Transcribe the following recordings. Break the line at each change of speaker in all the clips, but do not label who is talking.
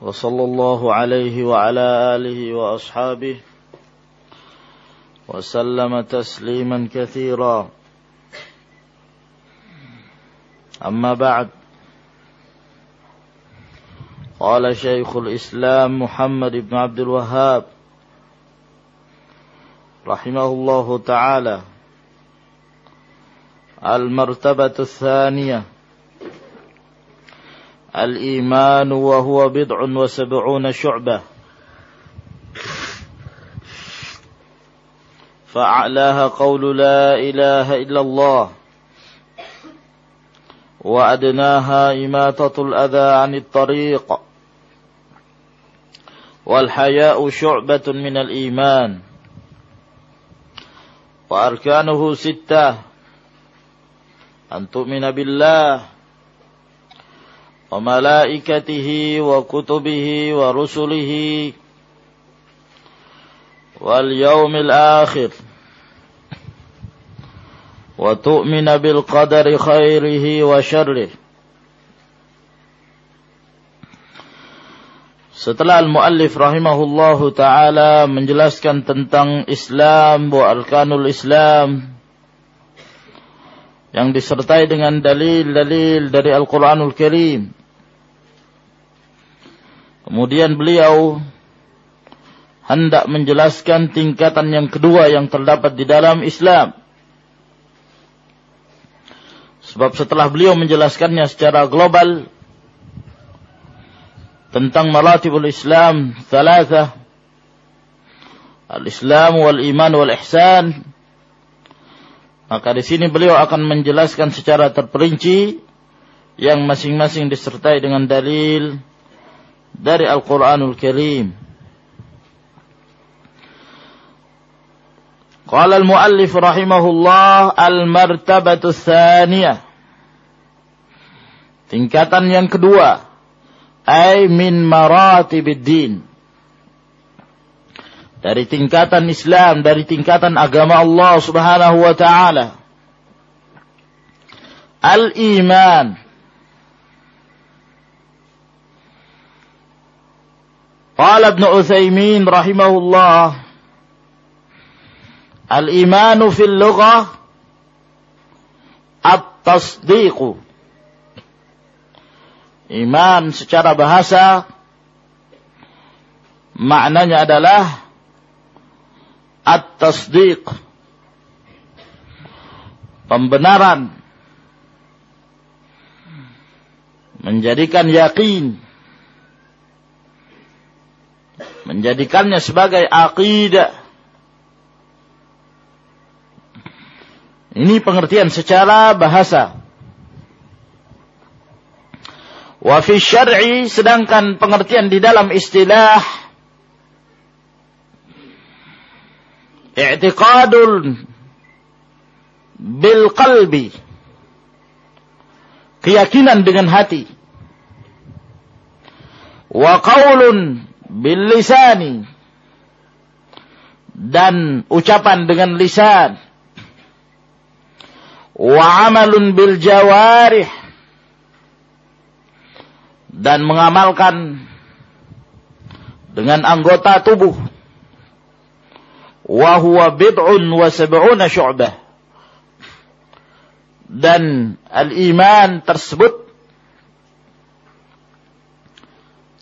وصلى الله عليه وعلى آله وأصحابه وسلم تسليما كثيرا. أما بعد قال شيخ الإسلام محمد بن عبد الوهاب رحمه الله تعالى المرتبة الثانية الإيمان وهو بضع وسبعون شعبة. فأعلاها قول لا إله إلا الله. وأدناها إماتة الأذى عن الطريق. والحياء شعبة من الإيمان. وأركانه ستة. أن تؤمن بالله. وملائكته وكتبه ورسله واليوم الآخر وتؤمن بالقدر خيره وشره Setelah al-muallif rahimahullahu taala menjelaskan tentang Islam wa arkanul Islam yang disertai dengan dalil-dalil dari Al-Qur'anul Karim Kemudian beliau hendak menjelaskan tingkatan yang kedua yang terdapat di dalam Islam. Sebab setelah beliau menjelaskannya secara global tentang maratibul Islam thalatha al-Islam wal iman wal ihsan maka di sini beliau akan menjelaskan secara terperinci yang masing-masing disertai dengan dalil dari Al-Quranul Karim. Qala al-muallif rahimahullah al-martabatu tsaniyah. Tingkatan yang kedua, ay min maratibid din. Dari tingkatan Islam, dari tingkatan agama Allah Subhanahu wa taala. Al-iman Qala Ibn Utsaimin rahimahullah Al-imanu fil lughah at-tasdiqu Iman secara bahasa maknanya adalah at-tasdiq pembenaran menjadikan yakin menjadikannya sebagai akidah. Ini pengertian secara bahasa. Wa fi syar'i sedangkan pengertian di dalam istilah i'tiqadul bil qalbi keyakinan dengan hati wa qaulun bil lisani dan ucapan dengan lisan. Wa amalun bil jawarih. Dan mengamalkan dengan anggota tubuh. Wa huwa bid'un wa sab'una syu'bah. Dan al-iman tersebut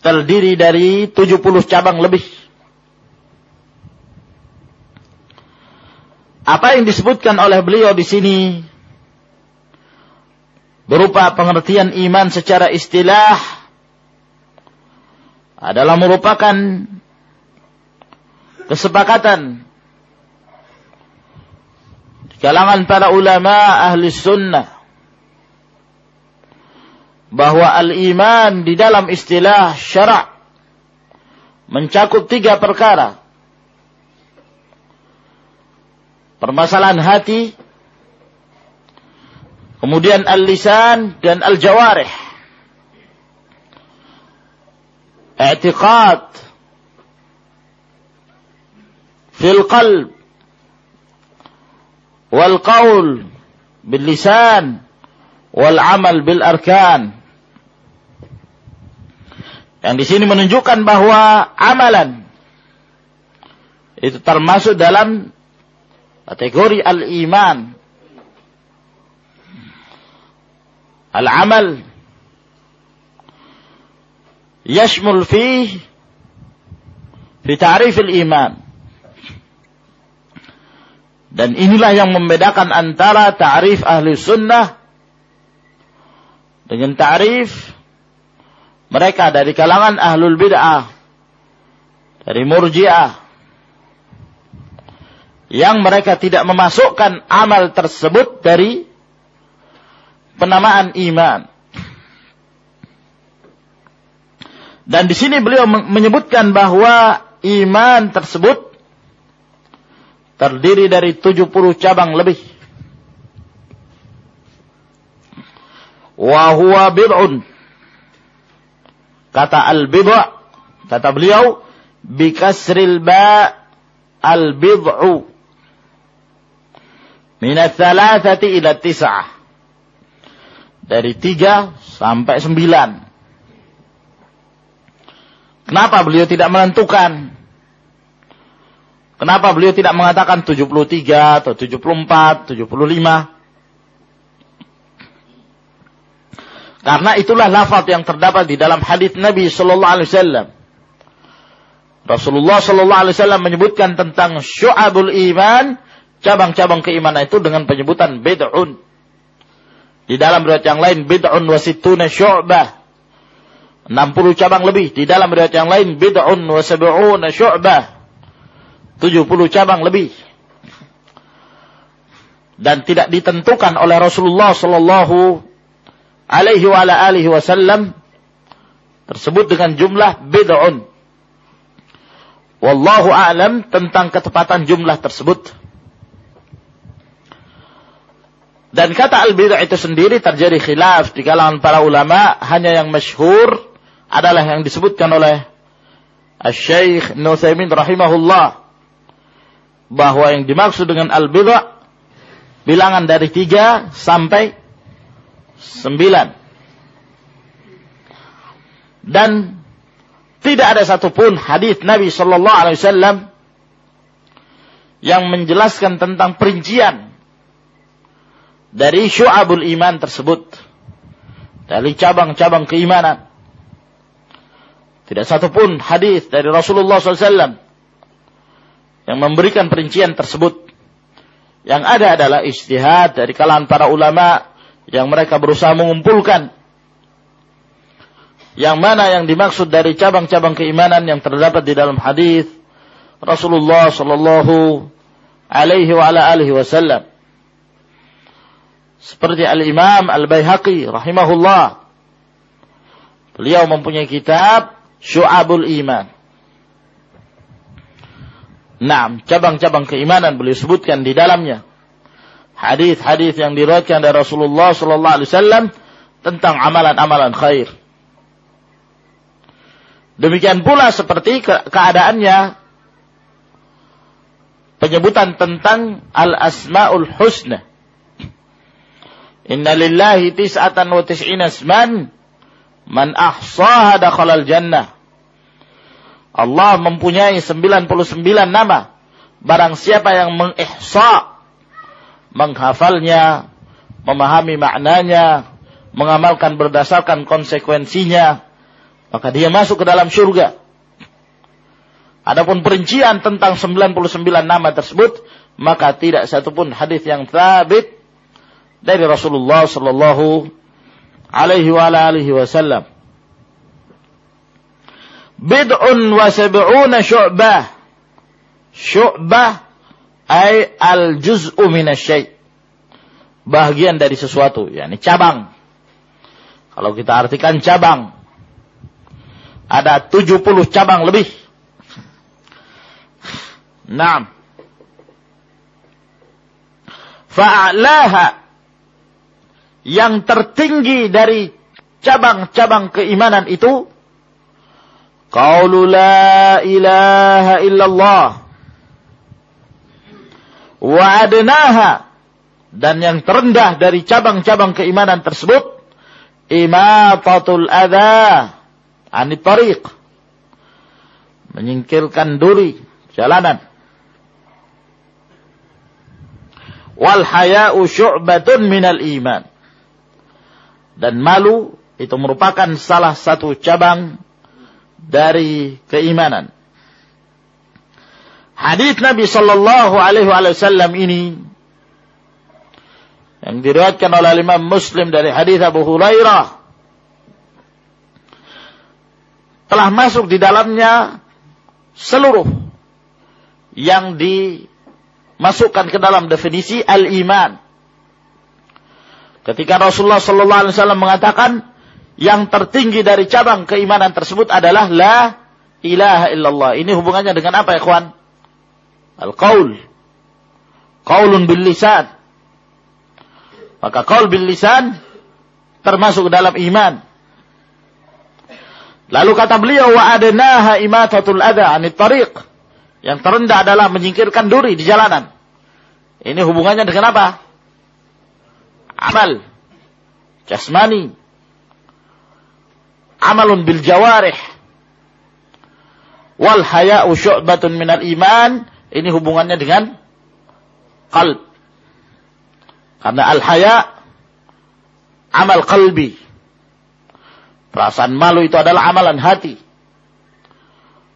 terdiri dari 70 cabang lebih. Apa yang disebutkan oleh beliau di sini berupa pengertian iman secara istilah adalah merupakan kesepakatan di kalangan para ulama ahli sunnah bahwa al-iman di dalam istilah syarak mencakup tiga perkara. Permasalahan hati, kemudian al-lisan dan al-jawarih. I'tiqad fil qalb wal qaul bil lisan wal amal bil arkan. Yang di sini menunjukkan bahwa amalan itu termasuk dalam kategori al-iman. Al-amal yashmul fih fi ta'rif al-iman. Dan inilah yang membedakan antara ta'rif ahli sunnah dengan ta'rif mereka dari kalangan ahlul bid'ah dari murji'ah yang mereka tidak memasukkan amal tersebut dari penamaan iman. Dan di sini beliau menyebutkan bahwa iman tersebut terdiri dari 70 cabang lebih. Wa huwa bid'un Kata al-bid'a, kata beliau, bikasril ba al-bid'u. Minat thalathati ila tis'ah. Dari tiga sampai sembilan. Kenapa beliau tidak menentukan? Kenapa beliau tidak mengatakan 73 atau 74, 75? Karena itulah lafaz yang terdapat di dalam hadis Nabi sallallahu alaihi wasallam. Rasulullah sallallahu alaihi wasallam menyebutkan tentang syu'abul iman, cabang-cabang keimanan itu dengan penyebutan bid'un. Di dalam riwayat yang lain bid'un wa sittuna syu'bah. 60 cabang lebih. Di dalam riwayat yang lain bid'un wa sab'una syu'bah. 70 cabang lebih. Dan tidak ditentukan oleh Rasulullah sallallahu alaihi wa ala alihi wasallam tersebut dengan jumlah bid'un. Wallahu a'lam tentang ketepatan jumlah tersebut. Dan kata al-bid'ah itu sendiri terjadi khilaf di kalangan para ulama, hanya yang masyhur adalah yang disebutkan oleh Al-Syeikh Nuthaimin rahimahullah bahwa yang dimaksud dengan al-bid'ah bilangan dari tiga sampai Sembilan. Dan tidak ada satupun hadis Nabi Shallallahu Alaihi Wasallam yang menjelaskan tentang perincian dari syu'abul iman tersebut. Dari cabang-cabang keimanan. Tidak satupun hadis dari Rasulullah SAW yang memberikan perincian tersebut. Yang ada adalah istihad dari kalangan para ulama yang mereka berusaha mengumpulkan. Yang mana yang dimaksud dari cabang-cabang keimanan yang terdapat di dalam hadis Rasulullah sallallahu alaihi wa ala alihi wasallam. Seperti Al-Imam Al-Baihaqi rahimahullah. Beliau mempunyai kitab Syu'abul Iman. Nah, cabang-cabang keimanan beliau sebutkan di dalamnya hadis-hadis yang diriwayatkan dari Rasulullah sallallahu alaihi wasallam tentang amalan-amalan khair. Demikian pula seperti keadaannya penyebutan tentang al-asmaul husna. Inna lillahi tis'atan wa tis'ina asman man ahsaha dakhalal jannah. Allah mempunyai 99 nama. Barang siapa yang mengihsa menghafalnya, memahami maknanya, mengamalkan berdasarkan konsekuensinya, maka dia masuk ke dalam surga. Adapun perincian tentang 99 nama tersebut, maka tidak satupun hadis yang thabit dari Rasulullah sallallahu alaihi wa wasallam. Bid'un wa sab'una syu'bah. Syu'bah ay al juz'u minasyai. Bagian dari sesuatu, yakni cabang. Kalau kita artikan cabang, ada 70 cabang lebih Naam. Fa'alaha yang tertinggi dari cabang-cabang keimanan itu qaulu la ilaha illallah wa adnaha dan yang terendah dari cabang-cabang keimanan tersebut imatatul adha anit tariq. Menyingkirkan duri jalanan. Wal haya'u syu'batun minal iman. Dan malu itu merupakan salah satu cabang dari keimanan. Hadis Nabi Shallallahu Alaihi Wasallam ini yang diriwayatkan oleh Imam Muslim dari hadis Abu Hurairah telah masuk di dalamnya seluruh yang dimasukkan ke dalam definisi al-iman. Ketika Rasulullah sallallahu alaihi wasallam mengatakan yang tertinggi dari cabang keimanan tersebut adalah la ilaha illallah. Ini hubungannya dengan apa ya, kawan? Al-qaul. Qaulun bil lisan. Maka qaul bil lisan termasuk dalam iman. Lalu kata beliau wa adnaha imatatul adha anit tariq. Yang terendah adalah menyingkirkan duri di jalanan. Ini hubungannya dengan apa? amal jasmani amalun bil jawarih wal haya'u syu'batun minal iman ini hubungannya dengan qalb. Karena al haya amal qalbi. Perasaan malu itu adalah amalan hati.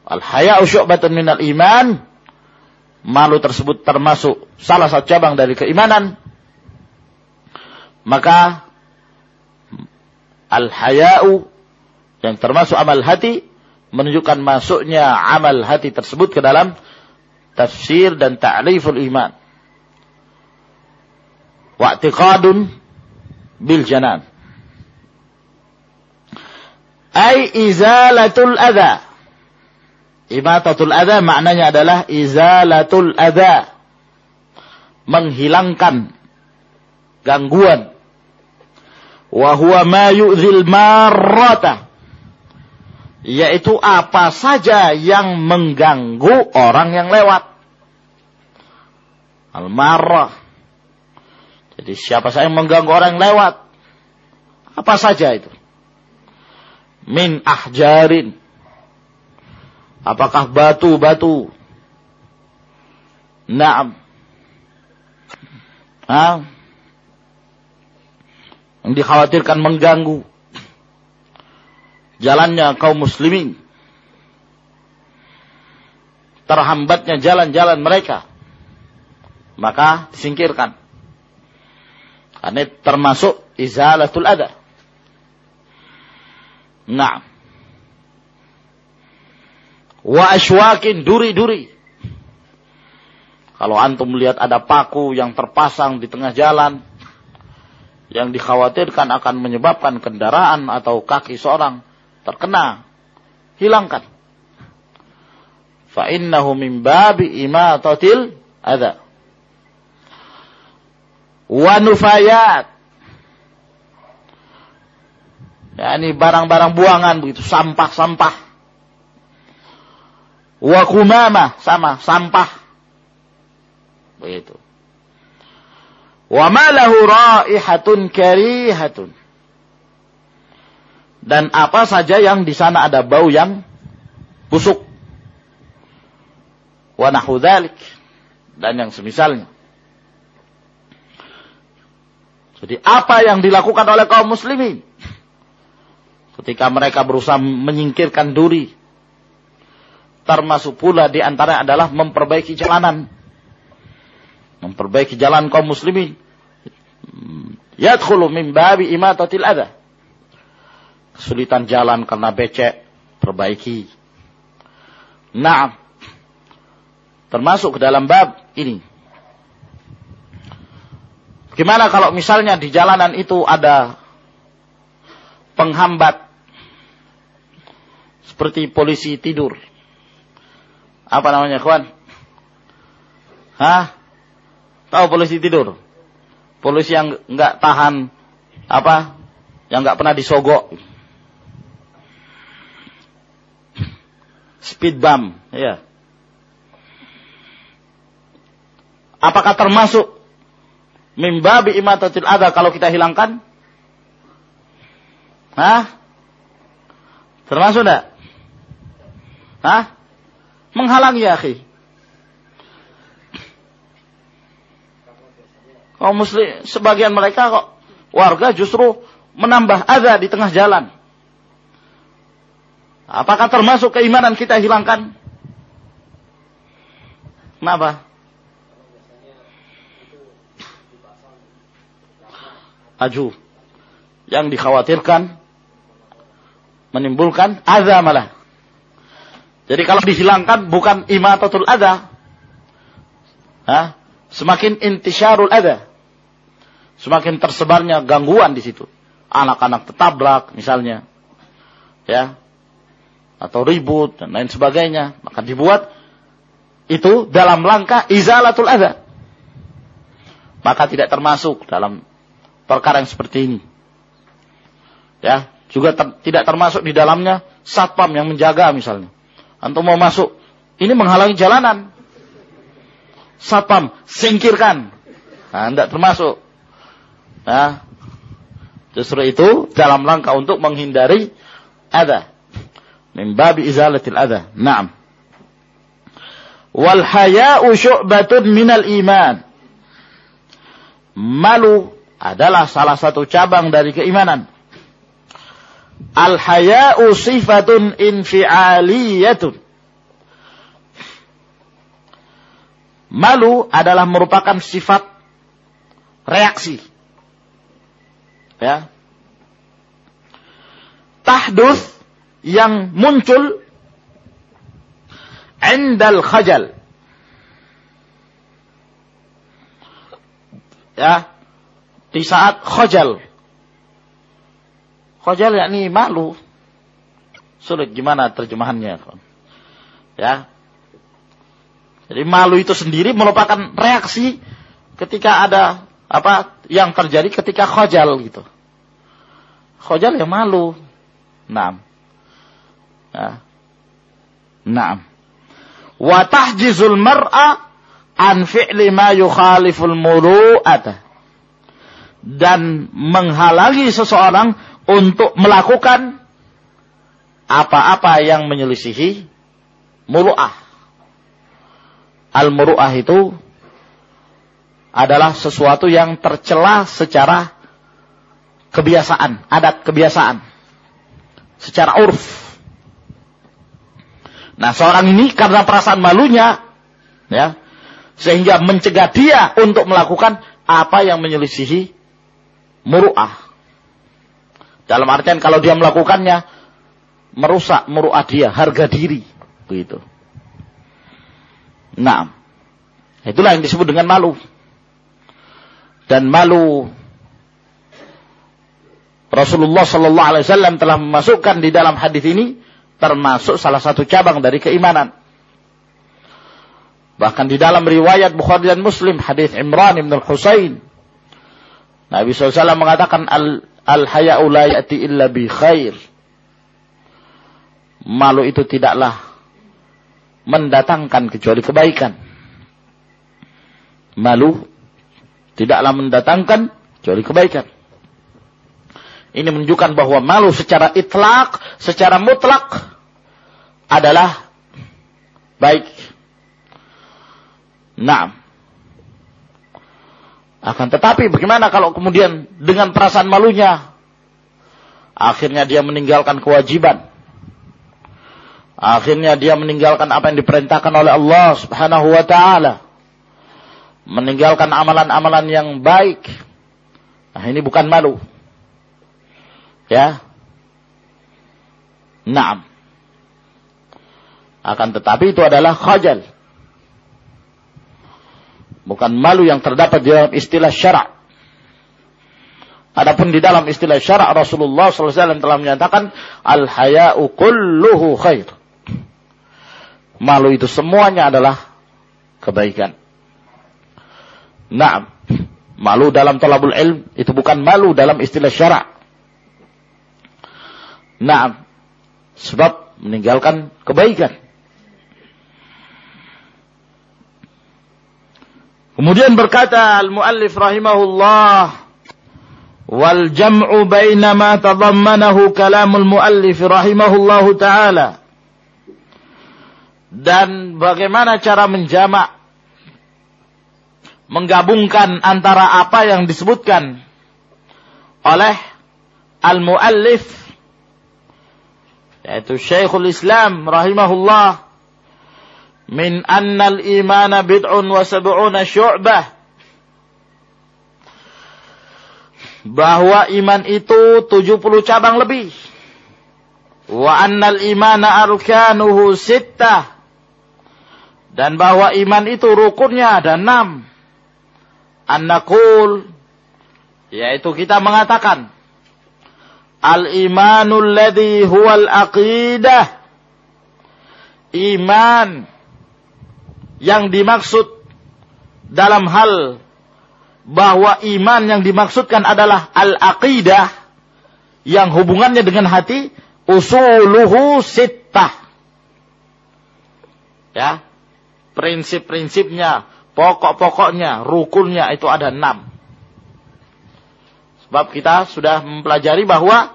Al haya'u syu'batun minal iman. Malu tersebut termasuk salah satu cabang dari keimanan. Maka al-haya'u yang termasuk amal hati menunjukkan masuknya amal hati tersebut ke dalam tafsir dan ta'riful iman. Wa'tiqadun bil janan. Ay izalatul adha. Imatatul adha maknanya adalah izalatul adha. Menghilangkan gangguan. Wahuwa ma yu'zil marrata. Yaitu apa saja yang mengganggu orang yang lewat. Al-marrah. Jadi siapa saja yang mengganggu orang yang lewat. Apa saja itu. Min ahjarin. Apakah batu-batu? Naam. Hah? yang dikhawatirkan mengganggu jalannya kaum muslimin. Terhambatnya jalan-jalan mereka. Maka disingkirkan. Karena termasuk izalatul ada nah. Wa ashwakin duri-duri. Kalau antum melihat ada paku yang terpasang di tengah jalan yang dikhawatirkan akan menyebabkan kendaraan atau kaki seorang terkena, hilangkan. Fa innahu min babi imatatil adza. Wa nufayat. Ya, ini barang-barang buangan begitu, sampah-sampah. Wa kumama, sama, sampah. Begitu. Wa ma lahu raihatun karihatun. Dan apa saja yang di sana ada bau yang busuk. Wa. Dan yang semisalnya. Jadi apa yang dilakukan oleh kaum muslimin ketika mereka berusaha menyingkirkan duri termasuk pula di antara adalah memperbaiki jalanan memperbaiki jalan kaum muslimin. Yadkhulu min babi imatatil adha. Kesulitan jalan karena becek, perbaiki. Nah, termasuk ke dalam bab ini. Gimana kalau misalnya di jalanan itu ada penghambat seperti polisi tidur. Apa namanya, kawan? Hah? Tahu polisi tidur? Polisi yang nggak tahan apa? Yang nggak pernah disogok. Speed bump, ya. Apakah termasuk mimbabi imatatil ada kalau kita hilangkan? Hah? Termasuk enggak? Hah? Menghalangi ya, akhi. Kaum muslim, sebagian mereka kok warga justru menambah ada di tengah jalan. Apakah termasuk keimanan kita hilangkan? Kenapa? Aju. Yang dikhawatirkan menimbulkan adza malah. Jadi kalau dihilangkan bukan imatatul adza. Hah? Semakin intisyarul adza semakin tersebarnya gangguan di situ. Anak-anak tertabrak misalnya. Ya. Atau ribut dan lain sebagainya. Maka dibuat itu dalam langkah izalatul adha. Maka tidak termasuk dalam perkara yang seperti ini. Ya, juga ter, tidak termasuk di dalamnya satpam yang menjaga misalnya. Antum mau masuk, ini menghalangi jalanan. Satpam, singkirkan. Nah, tidak termasuk. Nah, justru itu dalam langkah untuk menghindari ada. Min babi izalatil ada. Naam. Wal haya'u syu'batun minal iman. Malu adalah salah satu cabang dari keimanan. Al haya'u sifatun infi'aliyatun. Malu adalah merupakan sifat reaksi ya tahdus yang muncul endal khajal ya di saat khajal khajal yakni malu sulit gimana terjemahannya ya jadi malu itu sendiri merupakan reaksi ketika ada apa yang terjadi ketika khojal gitu. Khojal ya malu. Naam. Naam. Wa tahjizul mar'a an fi'li ma yukhaliful muru'ata. Dan menghalangi seseorang untuk melakukan apa-apa yang menyelisihi muru'ah. Al-muru'ah itu adalah sesuatu yang tercela secara kebiasaan, adat kebiasaan, secara urf. Nah, seorang ini karena perasaan malunya, ya, sehingga mencegah dia untuk melakukan apa yang menyelisihi muru'ah. Dalam artian kalau dia melakukannya, merusak muru'ah dia, harga diri. Begitu. Nah, itulah yang disebut dengan malu dan malu. Rasulullah Sallallahu Alaihi Wasallam telah memasukkan di dalam hadis ini termasuk salah satu cabang dari keimanan. Bahkan di dalam riwayat Bukhari dan Muslim hadis Imran bin Husain Nabi SAW mengatakan al al haya'u la ya'ti illa bi khair. Malu itu tidaklah mendatangkan kecuali kebaikan. Malu tidaklah mendatangkan kecuali kebaikan. Ini menunjukkan bahwa malu secara itlak, secara mutlak adalah baik. Nah, akan tetapi bagaimana kalau kemudian dengan perasaan malunya akhirnya dia meninggalkan kewajiban. Akhirnya dia meninggalkan apa yang diperintahkan oleh Allah Subhanahu wa taala meninggalkan amalan-amalan yang baik. Nah, ini bukan malu. Ya. Naam. Akan tetapi itu adalah khajal. Bukan malu yang terdapat di dalam istilah syarak. Adapun di dalam istilah syarak Rasulullah SAW telah menyatakan al-haya'u kulluhu khair. Malu itu semuanya adalah kebaikan. Nah, malu dalam talabul ilm itu bukan malu dalam istilah syarak. Nah, sebab meninggalkan kebaikan. Kemudian berkata al-muallif rahimahullah wal jam'u baina ma tadammanahu kalamul muallif rahimahullahu taala dan bagaimana cara menjamak menggabungkan antara apa yang disebutkan oleh al-muallif yaitu Syekhul Islam rahimahullah min anna al-imana bid'un wa sab'una syu'bah bahwa iman itu 70 cabang lebih. Wa annal imana arkanuhu sittah. Dan bahwa iman itu rukunnya ada enam. An-naqul. Yaitu kita mengatakan. Al-imanul ladhi huwal aqidah. Iman. Yang dimaksud dalam hal bahwa iman yang dimaksudkan adalah al-aqidah yang hubungannya dengan hati usuluhu sittah. Ya. Prinsip-prinsipnya, pokok-pokoknya, rukunnya itu ada enam. Sebab kita sudah mempelajari bahwa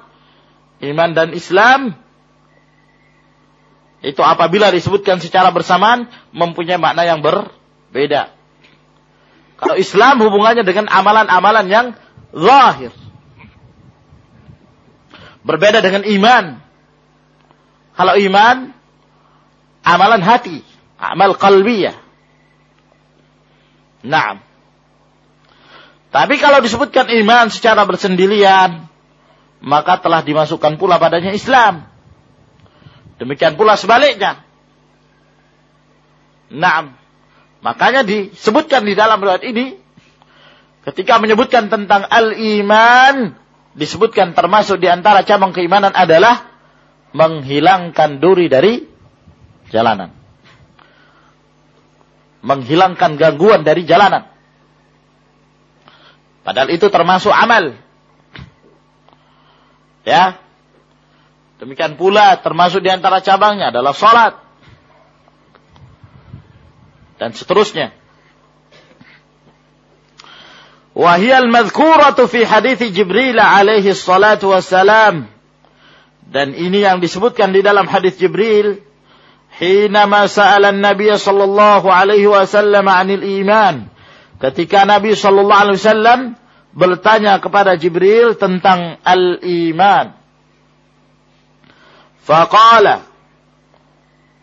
iman dan Islam itu apabila disebutkan secara bersamaan mempunyai makna yang berbeda. Kalau Islam hubungannya dengan amalan-amalan yang zahir. Berbeda dengan iman. Kalau iman, amalan hati, amal qalbiyah. Nah. Tapi kalau disebutkan iman secara bersendirian, maka telah dimasukkan pula padanya Islam. Demikian pula sebaliknya. Nah. Makanya disebutkan di dalam riwayat ini ketika menyebutkan tentang al-iman disebutkan termasuk di antara cabang keimanan adalah menghilangkan duri dari jalanan. Menghilangkan gangguan dari jalanan. Padahal itu termasuk amal. Ya. Demikian pula termasuk di antara cabangnya adalah salat dan seterusnya. Wahiyal madhkuratu fi hadis Jibril alaihi salatu wassalam. Dan ini yang disebutkan di dalam hadis Jibril. Hinama sa'ala Nabi sallallahu alaihi wasallam anil iman. Ketika Nabi sallallahu alaihi wasallam bertanya kepada Jibril tentang al-iman. Faqala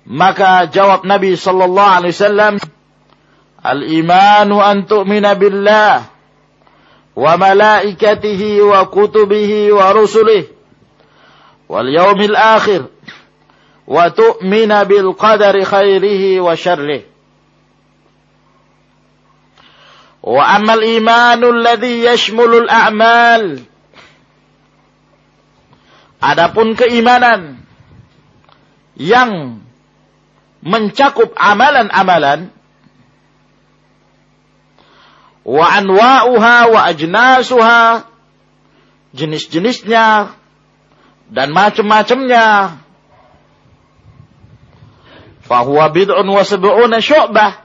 maka jawab Nabi sallallahu alaihi wasallam, "Al-imanu an tu'mina billah wa malaikatihi wa kutubihi wa rusulihi wal yawmil akhir wa tu'mina bil qadari khairihi wa syarrihi." Wa amal imanu alladhi yashmulul a'mal. Adapun keimanan yang mencakup amalan-amalan wa anwa'uha wa ajnasuha jenis-jenisnya dan macam-macamnya fahuwa bid'un wa sab'una syu'bah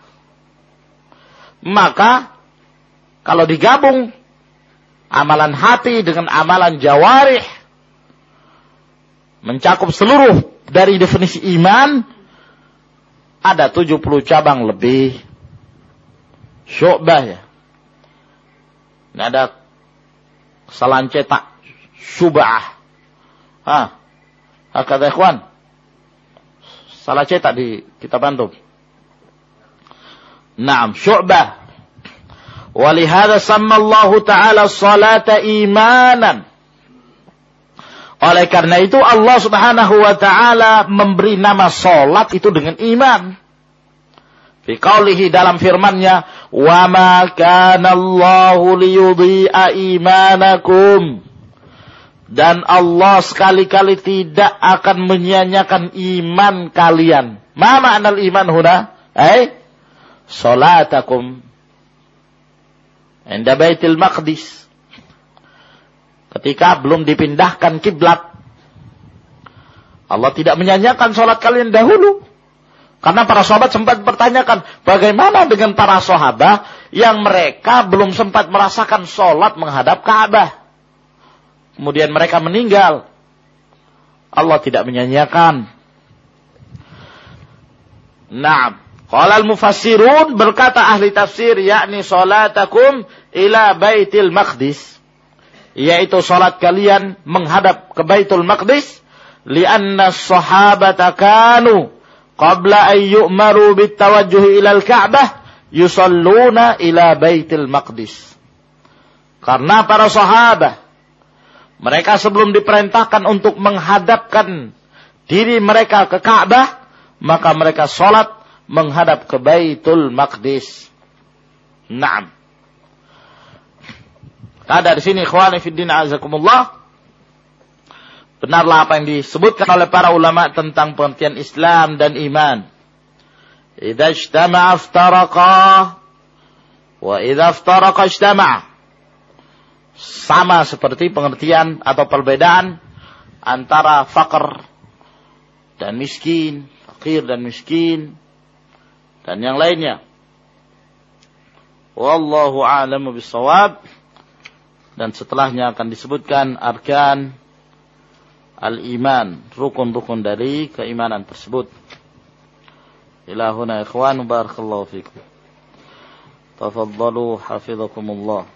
maka kalau digabung amalan hati dengan amalan jawarih mencakup seluruh dari definisi iman ada 70 cabang lebih syu'bah ya. Ini ada kesalahan cetak syubah. Ah, kata ikhwan. Salah cetak di kitab antum. Naam, syu'bah. Walihada sama Allah Ta'ala salata imanan. Oleh karena itu Allah Subhanahu wa taala memberi nama salat itu dengan iman. Fi qaulihi dalam firman-Nya, "Wa ma kana Allahu liyudhi'a imanakum." Dan Allah sekali-kali tidak akan menyia-nyiakan iman kalian. Ma ma'nal iman huna? Eh? Salatakum. Inda Baitul Maqdis. Ketika belum dipindahkan kiblat. Allah tidak menyanyikan sholat kalian dahulu. Karena para sahabat sempat bertanyakan, bagaimana dengan para sahabat yang mereka belum sempat merasakan sholat menghadap Ka'bah. Kemudian mereka meninggal. Allah tidak menyanyiakan. Nah, Qala al-mufassirun berkata ahli tafsir yakni salatakum ila Baitul Maqdis. Yaitu salat kalian menghadap ke Baitul Maqdis. Lianna sahabata kanu qabla an yu'maru bitawajjuh ila al-Ka'bah yusalluna ila Baitul Maqdis. Karena para sahabat mereka sebelum diperintahkan untuk menghadapkan diri mereka ke Ka'bah maka mereka salat menghadap ke Baitul Maqdis. Naam. Ada di sini ikhwani fiddin azakumullah. Benarlah apa yang disebutkan oleh para ulama tentang pengertian Islam dan iman. Idza ijtama'a iftaraqa wa idza iftaraqa ijtama'a. Sama seperti pengertian atau perbedaan antara fakir dan miskin, fakir dan miskin, dan yang lainnya. Wallahu a'lamu bissawab. Dan setelahnya akan disebutkan arkan al-iman, rukun-rukun dari keimanan tersebut. Ilahuna ikhwan barakallahu fikum. Tafaddalu hafizakumullah.